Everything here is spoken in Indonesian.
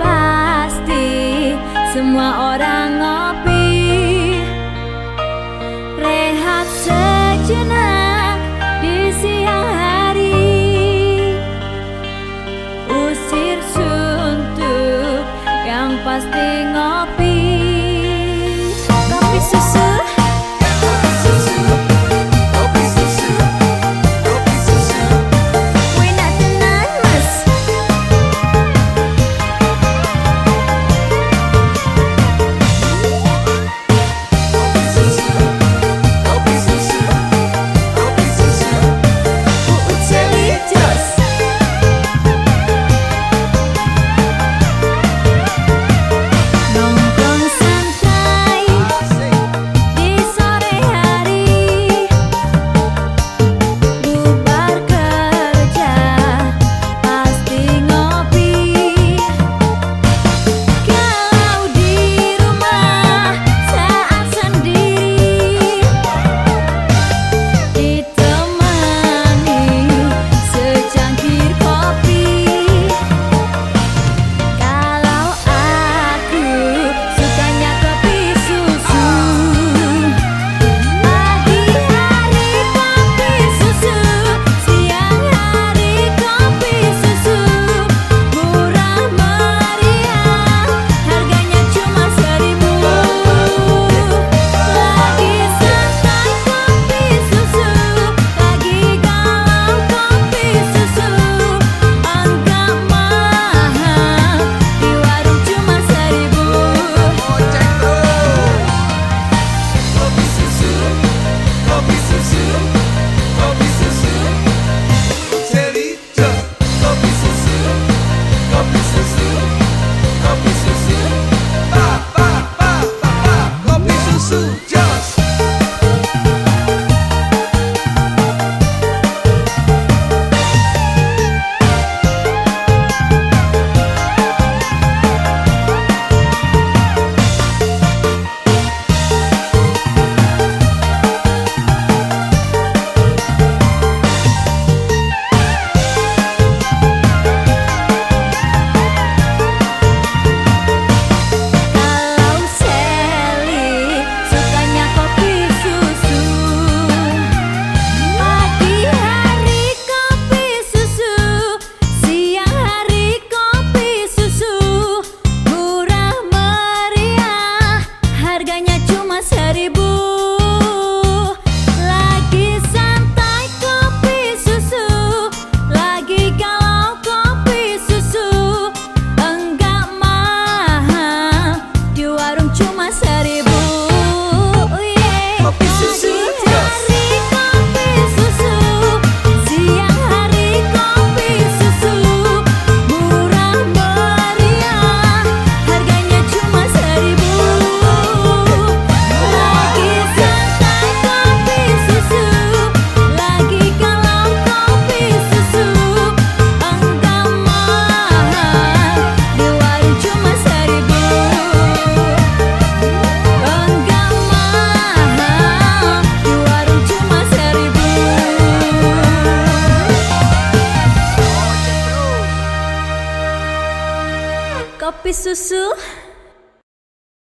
pasti semua orang ngomong kopi susu